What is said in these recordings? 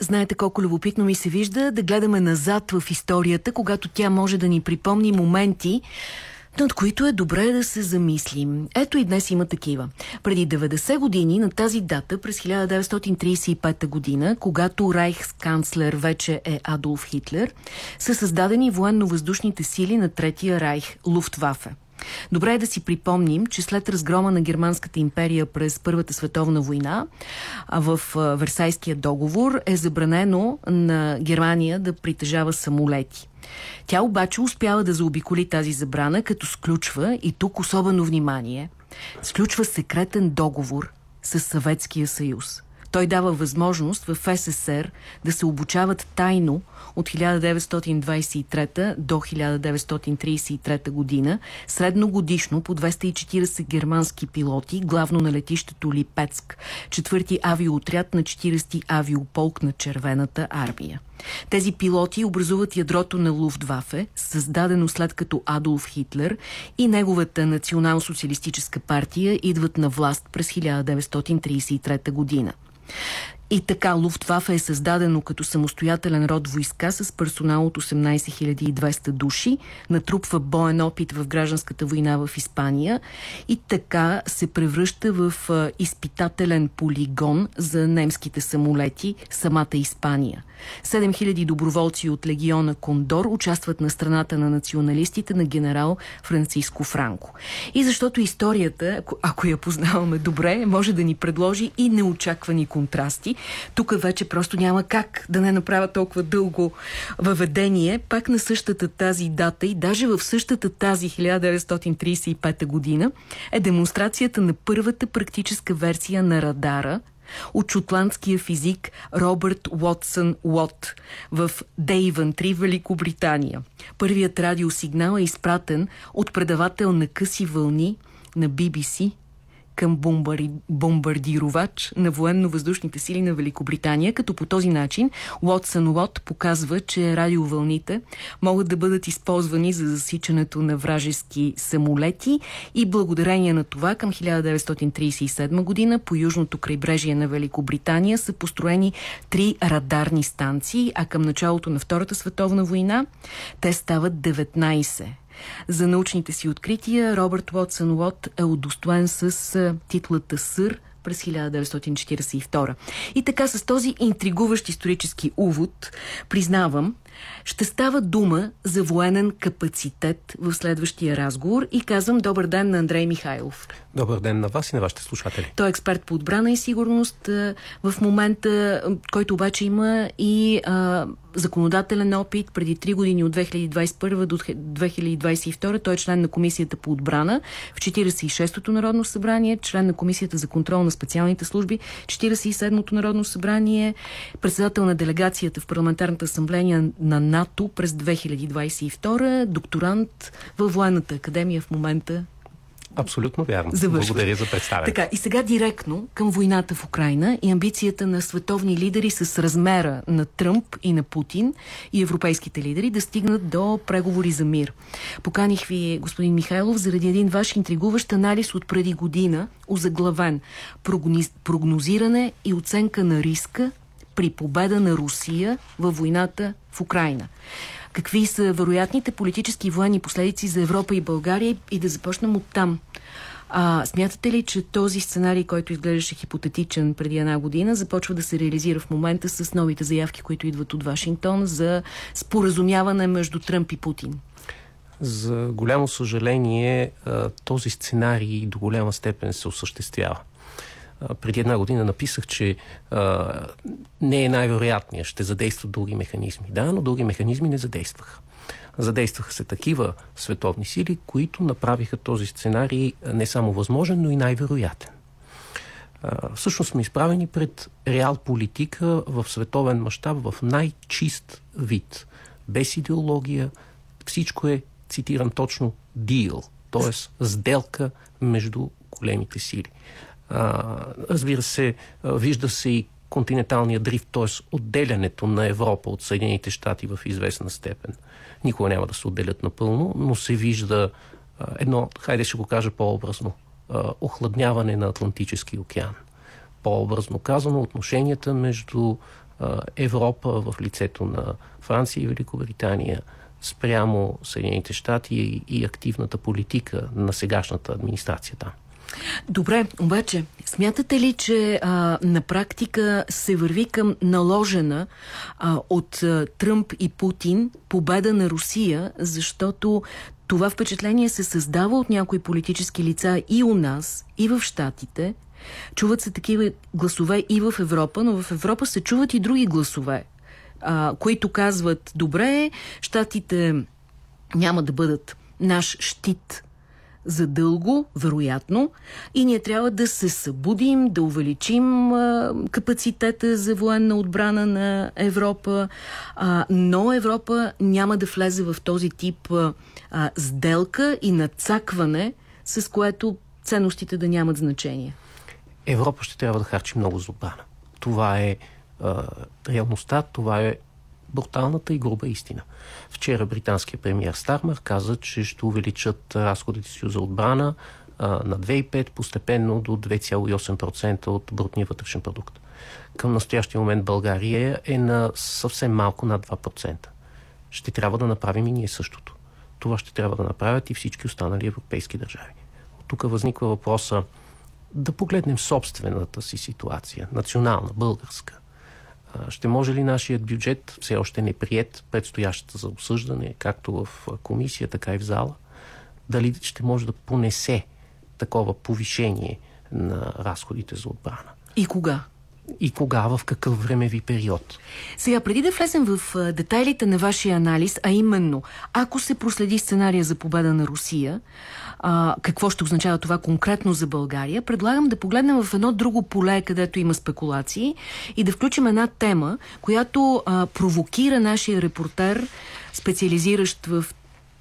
знаете колко любопитно ми се вижда да гледаме назад в историята, когато тя може да ни припомни моменти, над които е добре да се замислим. Ето и днес има такива. Преди 90 години на тази дата, през 1935 година, когато райхсканцлер вече е Адолф Хитлер, са създадени военно-въздушните сили на Третия райх – Луфтвафе. Добре е да си припомним, че след разгрома на Германската империя през Първата световна война в Версайския договор е забранено на Германия да притежава самолети. Тя обаче успява да заобиколи тази забрана, като сключва, и тук особено внимание, сключва секретен договор с Съветския съюз. Той дава възможност в СССР да се обучават тайно от 1923 до 1933 година, средногодишно по 240 германски пилоти, главно на летището Липецк, четвърти авиоотряд на 40 авиополк на Червената армия. Тези пилоти образуват ядрото на Луфтвафе, създадено след като Адолф Хитлер и неговата национал-социалистическа партия идват на власт през 1933 година. И така, Луфтвафе е създадено като самостоятелен род войска с персонал от 18 200 души, натрупва боен опит в гражданската война в Испания и така се превръща в изпитателен полигон за немските самолети, самата Испания. 7000 доброволци от легиона Кондор участват на страната на националистите на генерал Франциско Франко. И защото историята, ако я познаваме добре, може да ни предложи и неочаквани контрасти. Тук вече просто няма как да не направя толкова дълго въведение. Пак на същата тази дата и даже в същата тази 1935 година е демонстрацията на първата практическа версия на радара от шотландския физик Робърт Уотсън Уот в Дейвънтри, Великобритания. Първият радиосигнал е изпратен от предавател на къси вълни на BBC – към бомбари... бомбардировач на военно-въздушните сили на Великобритания, като по този начин Уотсън Уот показва, че радиовълните могат да бъдат използвани за засичането на вражески самолети и благодарение на това към 1937 година по южното крайбрежие на Великобритания са построени три радарни станции, а към началото на Втората световна война те стават 19. За научните си открития Робърт Уотсън Уот е удостоен с титлата Сър през 1942. И така с този интригуващ исторически увод признавам, ще става дума за военен капацитет в следващия разговор и казвам добър ден на Андрей Михайлов. Добър ден на вас и на вашите слушатели. Той е експерт по отбрана и сигурност в момента, който обаче има и а, законодателен опит преди 3 години от 2021 до 2022. Той е член на Комисията по отбрана в 46-то Народно събрание, член на Комисията за контрол на специалните служби, 47-то Народно събрание, председател на делегацията в Парламентарната асамблея на НАТО през 2022, докторант във Военната академия в момента Абсолютно вярно. Завършва. Благодаря за представяне. Така, и сега директно към войната в Украина и амбицията на световни лидери с размера на Тръмп и на Путин и европейските лидери да стигнат до преговори за мир. Поканих ви, господин Михайлов, заради един ваш интригуващ анализ от преди година, озаглавен прогнозиране и оценка на риска при победа на Русия във войната в Украина. Какви са вероятните политически и военни последици за Европа и България и да започнем от там. А, смятате ли, че този сценарий, който изглеждаше хипотетичен преди една година, започва да се реализира в момента с новите заявки, които идват от Вашингтон за споразумяване между Тръмп и Путин? За голямо съжаление, този сценарий до голяма степен се осъществява преди една година написах, че а, не е най-вероятният, ще задействат други механизми. Да, но други механизми не задействаха. Задействаха се такива световни сили, които направиха този сценарий не само възможен, но и най-вероятен. всъщност сме изправени пред реал политика в световен мащаб в най-чист вид. Без идеология, всичко е, цитирам точно, deal, т.е. сделка между големите сили. А, разбира се, вижда се и континенталния дрифт, т.е. отделянето на Европа от Съединените щати в известна степен. Никога няма да се отделят напълно, но се вижда едно, хайде ще го кажа по-образно, охладняване на Атлантически океан. По-образно казано, отношенията между Европа в лицето на Франция и Великобритания спрямо Съединените щати и, активната политика на сегашната администрация там. Добре, обаче, смятате ли, че а, на практика се върви към наложена а, от а, Тръмп и Путин победа на Русия, защото това впечатление се създава от някои политически лица и у нас, и в Штатите. Чуват се такива гласове и в Европа, но в Европа се чуват и други гласове, а, които казват, добре, Штатите няма да бъдат наш щит за дълго, вероятно, и ние трябва да се събудим, да увеличим а, капацитета за военна отбрана на Европа, а, но Европа няма да влезе в този тип а, сделка и нацакване, с което ценностите да нямат значение. Европа ще трябва да харчи много за отбрана. Това е а, реалността, това е бруталната и груба истина. Вчера британският премиер Стармар каза, че ще увеличат разходите си за отбрана а, на 2,5 постепенно до 2,8% от брутния вътрешен продукт. Към настоящия момент България е на съвсем малко над 2%. Ще трябва да направим и ние същото. Това ще трябва да направят и всички останали европейски държави. От тук възниква въпроса да погледнем собствената си ситуация, национална, българска – ще може ли нашият бюджет, все още не прият, предстоящата за обсъждане, както в комисия, така и в зала, дали ще може да понесе такова повишение на разходите за отбрана? И кога? И кога, в какъв времеви период. Сега, преди да влезем в детайлите на вашия анализ, а именно, ако се проследи сценария за победа на Русия, а, какво ще означава това конкретно за България, предлагам да погледнем в едно друго поле, където има спекулации и да включим една тема, която а, провокира нашия репортер, специализиращ в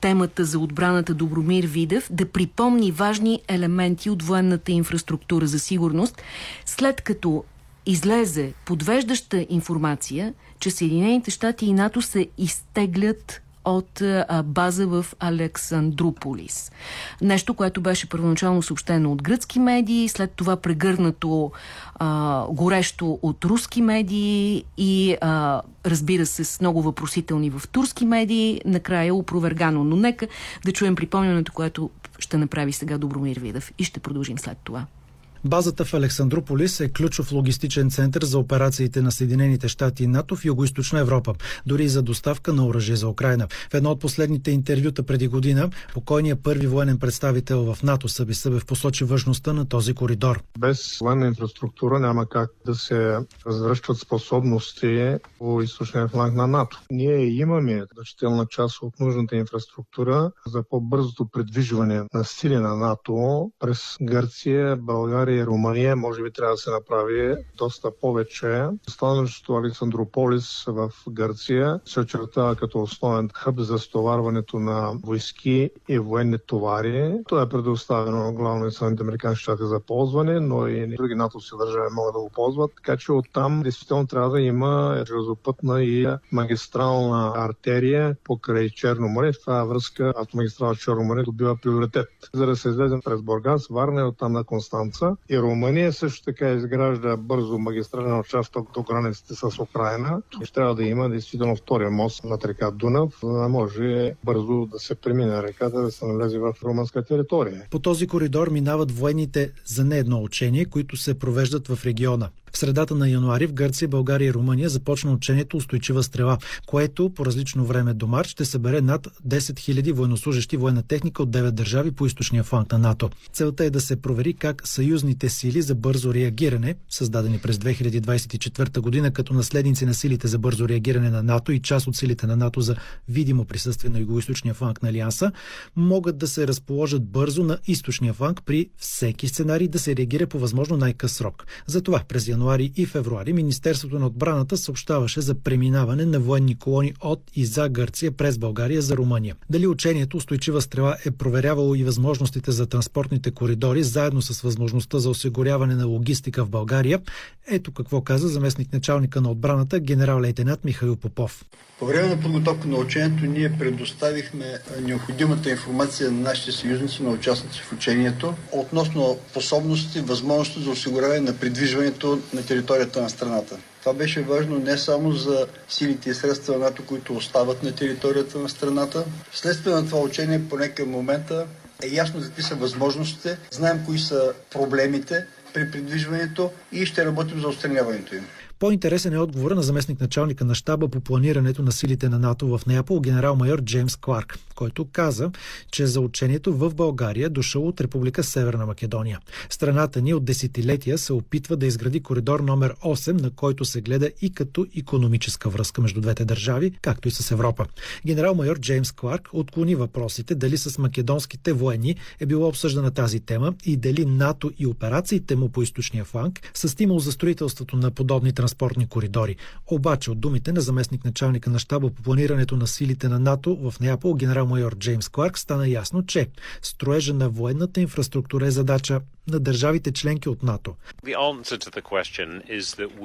темата за отбраната Добромир Видев да припомни важни елементи от военната инфраструктура за сигурност, след като излезе подвеждаща информация, че Съединените щати и НАТО се изтеглят от база в Александрополис. Нещо, което беше първоначално съобщено от гръцки медии, след това прегърнато а, горещо от руски медии и а, разбира се с много въпросителни в турски медии, накрая опровергано. Но нека да чуем припомнянето, което ще направи сега Добромир Видев и ще продължим след това. Базата в Александрополис е ключов логистичен център за операциите на Съединените щати и НАТО в Юго-Источна Европа, дори за доставка на оръжие за Украина. В едно от последните интервюта преди година, покойният първи военен представител в НАТО Съби Събев посочи важността на този коридор. Без военна инфраструктура няма как да се развръщат способности по източния фланг на НАТО. Ние имаме значителна част от нужната инфраструктура за по-бързото придвижване на сили на НАТО през Гърция, България, България Румъния може би трябва да се направи доста повече. Становището Александрополис в Гърция се очертава като основен хъб за стоварването на войски и военни товари. Това е предоставено главно и Съединените Американски щати за ползване, но и други натовски държави могат да го ползват. Така че оттам действително трябва да има железопътна и магистрална артерия покрай Черно море. В тази връзка автомагистрала Черно море добива приоритет. За да се излезем през Бургас, Варна и оттам на Констанца и Румъния също така изгражда бързо магистрален участък до границите с Украина. Ще трябва да има действително втория мост над река Дунав, за да може бързо да се премине реката, да се навлезе в румънска територия. По този коридор минават военните за не едно учение, които се провеждат в региона. В средата на януари в Гърция, България и Румъния започна учението Устойчива стрела, което по различно време до март ще събере над 10 000 военнослужащи военна техника от 9 държави по източния фланг на НАТО. Целта е да се провери как съюзните сили за бързо реагиране, създадени през 2024 година като наследници на силите за бързо реагиране на НАТО и част от силите на НАТО за видимо присъствие на югоизточния фланг на Алианса, могат да се разположат бързо на източния фланг при всеки сценарий да се реагира по възможно най-къс срок. Затова през януари и февруари Министерството на отбраната съобщаваше за преминаване на военни колони от и за Гърция през България за Румъния. Дали учението Устойчива стрела е проверявало и възможностите за транспортните коридори, заедно с възможността за осигуряване на логистика в България, ето какво каза заместник началника на отбраната генерал-лейтенант Михаил Попов. По време на подготовка на учението ние предоставихме необходимата информация на нашите съюзници, на участници в учението, относно способности, възможности за осигуряване на придвижването на територията на страната. Това беше важно не само за силите и средства на НАТО, които остават на територията на страната. Вследствие на това учение, поне към момента, е ясно какви са възможностите, знаем кои са проблемите при придвижването и ще работим за отстраняването им. По-интересен е отговора на заместник началника на щаба по планирането на силите на НАТО в Неапол, генерал-майор Джеймс Кларк, който каза, че за учението в България е дошъл от Република Северна Македония. Страната ни от десетилетия се опитва да изгради коридор номер 8, на който се гледа и като економическа връзка между двете държави, както и с Европа. Генерал-майор Джеймс Кларк отклони въпросите дали с македонските военни е било обсъждана тази тема и дали НАТО и операциите му по източния фланг са стимул за строителството на подобни транспорти транспортни коридори. Обаче от думите на заместник началника на щаба по планирането на силите на НАТО в Неапол, генерал-майор Джеймс Кларк, стана ясно, че строежа на военната инфраструктура е задача на държавите членки от НАТО.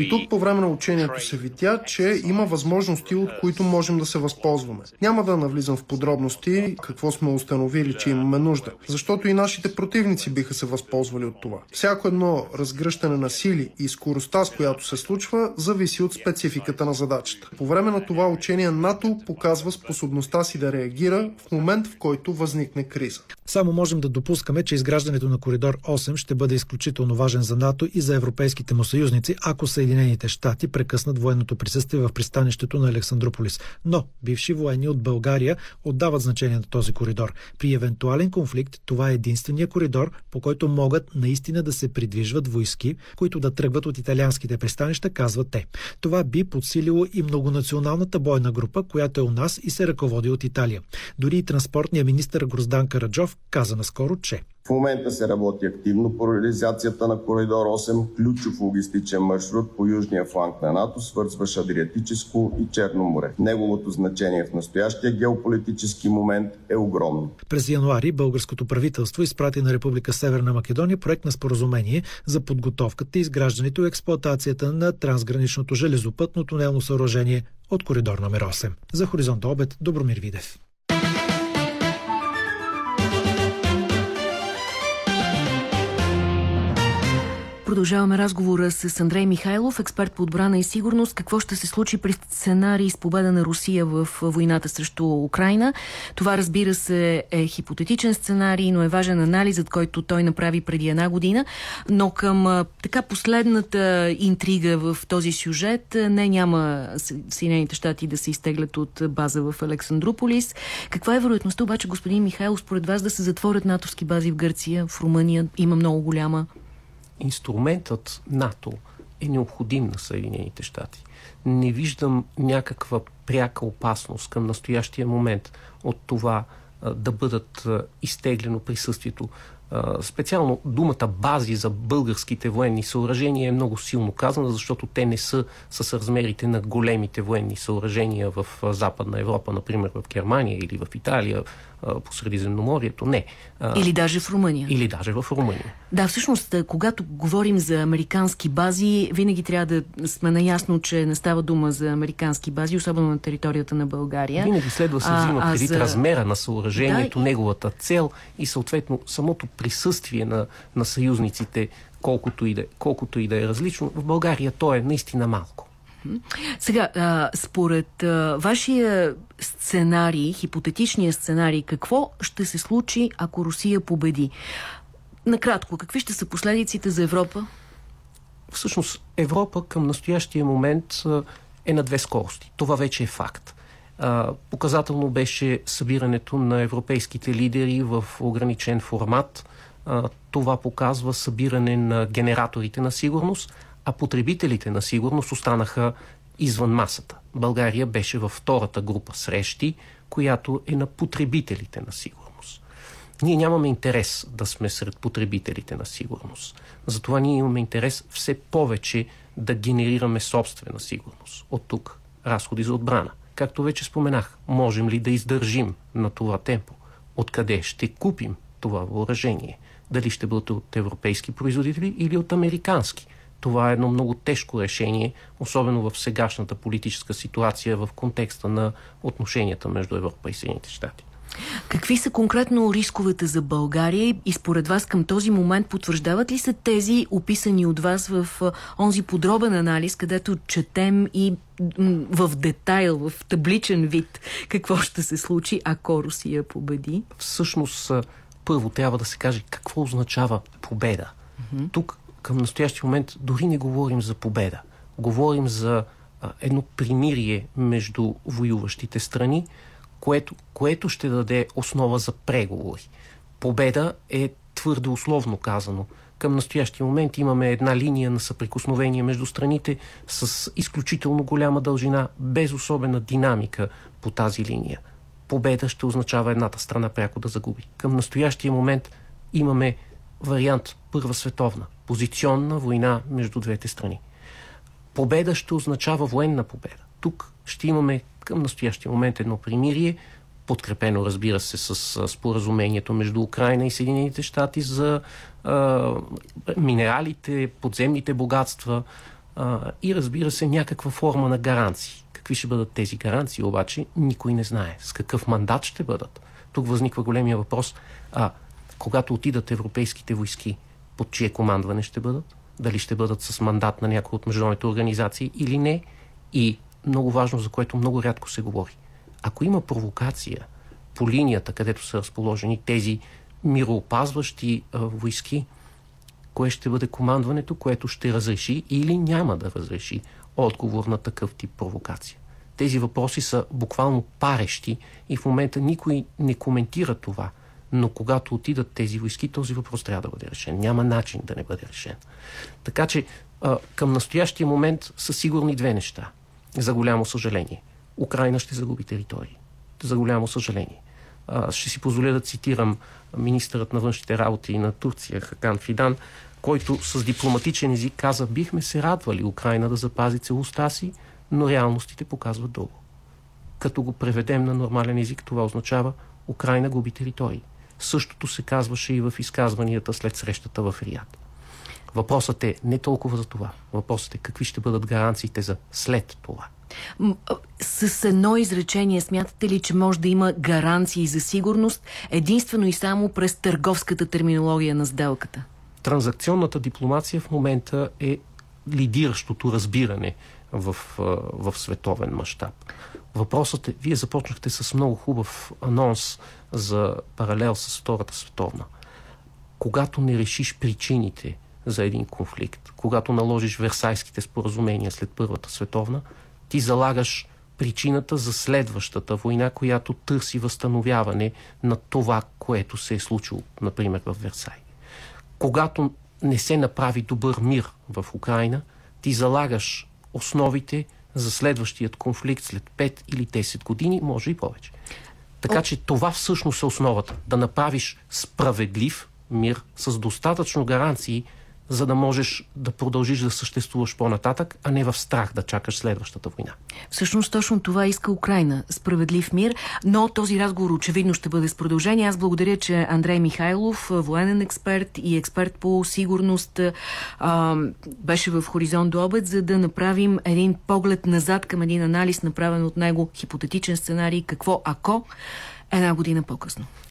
И тук по време на учението се видя, че има възможности, от които можем да се възползваме. Няма да навлизам в подробности какво сме установили, че имаме нужда, защото и нашите противници биха се възползвали от това. Всяко едно разгръщане на сили и скоростта, с която се случва, зависи от спецификата на задачата. По време на това учение НАТО показва способността си да реагира в момент, в който възникне криза. Само можем да допускаме, че изграждането на коридор 8 ще бъде изключително важен за НАТО и за европейските му съюзници, ако Съединените щати прекъснат военното присъствие в пристанището на Александрополис. Но бивши военни от България отдават значение на този коридор. При евентуален конфликт това е единствения коридор, по който могат наистина да се придвижват войски, които да тръгват от италианските пристанища, казват те. Това би подсилило и многонационалната бойна група, която е у нас и се ръководи от Италия. Дори и транспортният министр Гроздан Караджов каза наскоро, че в момента се работи активно по реализацията на Коридор 8, ключов логистичен маршрут по южния фланг на НАТО, свързващ Адриатическо и Черно море. Неговото значение в настоящия геополитически момент е огромно. През януари българското правителство изпрати на Република Северна Македония проект на споразумение за подготовката, изграждането и експлоатацията на трансграничното железопътно тунелно съоръжение от коридор номер 8. За Хоризонт обед Добромир Видев. Продължаваме разговора с Андрей Михайлов, експерт по отбрана и сигурност. Какво ще се случи при сценарий с победа на Русия в войната срещу Украина? Това разбира се е хипотетичен сценарий, но е важен анализът, който той направи преди една година. Но към така последната интрига в този сюжет не няма Съединените щати да се изтеглят от база в Александрополис. Каква е вероятността обаче, господин Михайлов, според вас да се затворят натовски бази в Гърция, в Румъния? Има много голяма инструментът НАТО е необходим на Съединените щати. Не виждам някаква пряка опасност към настоящия момент от това да бъдат изтеглено присъствието. Специално думата бази за българските военни съоръжения е много силно казана, защото те не са с размерите на големите военни съоръжения в Западна Европа, например в Германия или в Италия, по Средиземноморието. Не. Или даже в Румъния. Или даже в Румъния. Да, всъщност, когато говорим за американски бази, винаги трябва да сме наясно, че не става дума за американски бази, особено на територията на България. Винаги следва да се взима преди за... размера на съоръжението, да, неговата цел и съответно самото присъствие на, на съюзниците, колкото и, да, колкото и да е различно. В България то е наистина малко. Сега, а, според а, вашия сценарий, хипотетичния сценарий, какво ще се случи, ако Русия победи? Накратко, какви ще са последиците за Европа? Всъщност, Европа към настоящия момент е на две скорости. Това вече е факт. Показателно беше събирането на европейските лидери в ограничен формат. Това показва събиране на генераторите на сигурност, а потребителите на сигурност останаха извън масата. България беше във втората група срещи, която е на потребителите на сигурност. Ние нямаме интерес да сме сред потребителите на сигурност. Затова ние имаме интерес все повече да генерираме собствена сигурност. От тук разходи за отбрана. Както вече споменах, можем ли да издържим на това темпо? Откъде ще купим това въоръжение? Дали ще бъдат от европейски производители или от американски? Това е едно много тежко решение, особено в сегашната политическа ситуация в контекста на отношенията между Европа и Съединените щати. Какви са конкретно рисковете за България и според вас към този момент потвърждават ли се тези описани от вас в онзи подробен анализ, където четем и в детайл, в табличен вид какво ще се случи, ако Русия победи? Всъщност, първо трябва да се каже какво означава победа. Mm-hmm. Тук към настоящия момент дори не говорим за победа. Говорим за а, едно примирие между воюващите страни, което, което ще даде основа за преговори. Победа е твърде условно казано. Към настоящия момент имаме една линия на съприкосновение между страните с изключително голяма дължина, без особена динамика по тази линия. Победа ще означава едната страна пряко да загуби. Към настоящия момент имаме вариант Първа световна, позиционна война между двете страни. Победа ще означава военна победа. Тук ще имаме към настоящия момент едно примирие, подкрепено, разбира се, с споразумението между Украина и Съединените щати за а, минералите, подземните богатства а, и, разбира се, някаква форма на гаранции. Какви ще бъдат тези гаранции, обаче никой не знае. С какъв мандат ще бъдат? Тук възниква големия въпрос. А, когато отидат европейските войски, под чие командване ще бъдат? Дали ще бъдат с мандат на някои от международните организации или не? И много важно, за което много рядко се говори. Ако има провокация по линията, където са разположени тези мироопазващи а, войски, кое ще бъде командването, което ще разреши или няма да разреши отговор на такъв тип провокация. Тези въпроси са буквално парещи и в момента никой не коментира това. Но когато отидат тези войски, този въпрос трябва да бъде решен. Няма начин да не бъде решен. Така че а, към настоящия момент са сигурни две неща за голямо съжаление. Украина ще загуби територии. За голямо съжаление. ще си позволя да цитирам министърът на външните работи на Турция Хакан Фидан, който с дипломатичен език каза, бихме се радвали Украина да запази целостта си, но реалностите показват друго. Като го преведем на нормален език, това означава Украина губи територии. Същото се казваше и в изказванията след срещата в Риад. Въпросът е не толкова за това. Въпросът е какви ще бъдат гаранциите за след това. С едно изречение смятате ли, че може да има гаранции за сигурност единствено и само през търговската терминология на сделката? Транзакционната дипломация в момента е лидиращото разбиране в, в световен мащаб. Въпросът е, вие започнахте с много хубав анонс за паралел с Втората световна. Когато не решиш причините, за един конфликт. Когато наложиш Версайските споразумения след Първата световна, ти залагаш причината за следващата война, която търси възстановяване на това, което се е случило, например, в Версай. Когато не се направи добър мир в Украина, ти залагаш основите за следващият конфликт след 5 или 10 години, може и повече. Така че това всъщност е основата. Да направиш справедлив мир с достатъчно гаранции, за да можеш да продължиш да съществуваш по-нататък, а не в страх да чакаш следващата война. Всъщност точно това иска Украина. Справедлив мир, но този разговор очевидно ще бъде с продължение. Аз благодаря, че Андрей Михайлов, военен експерт и експерт по сигурност, а, беше в Хоризонт до обед, за да направим един поглед назад към един анализ, направен от него хипотетичен сценарий, какво ако една година по-късно.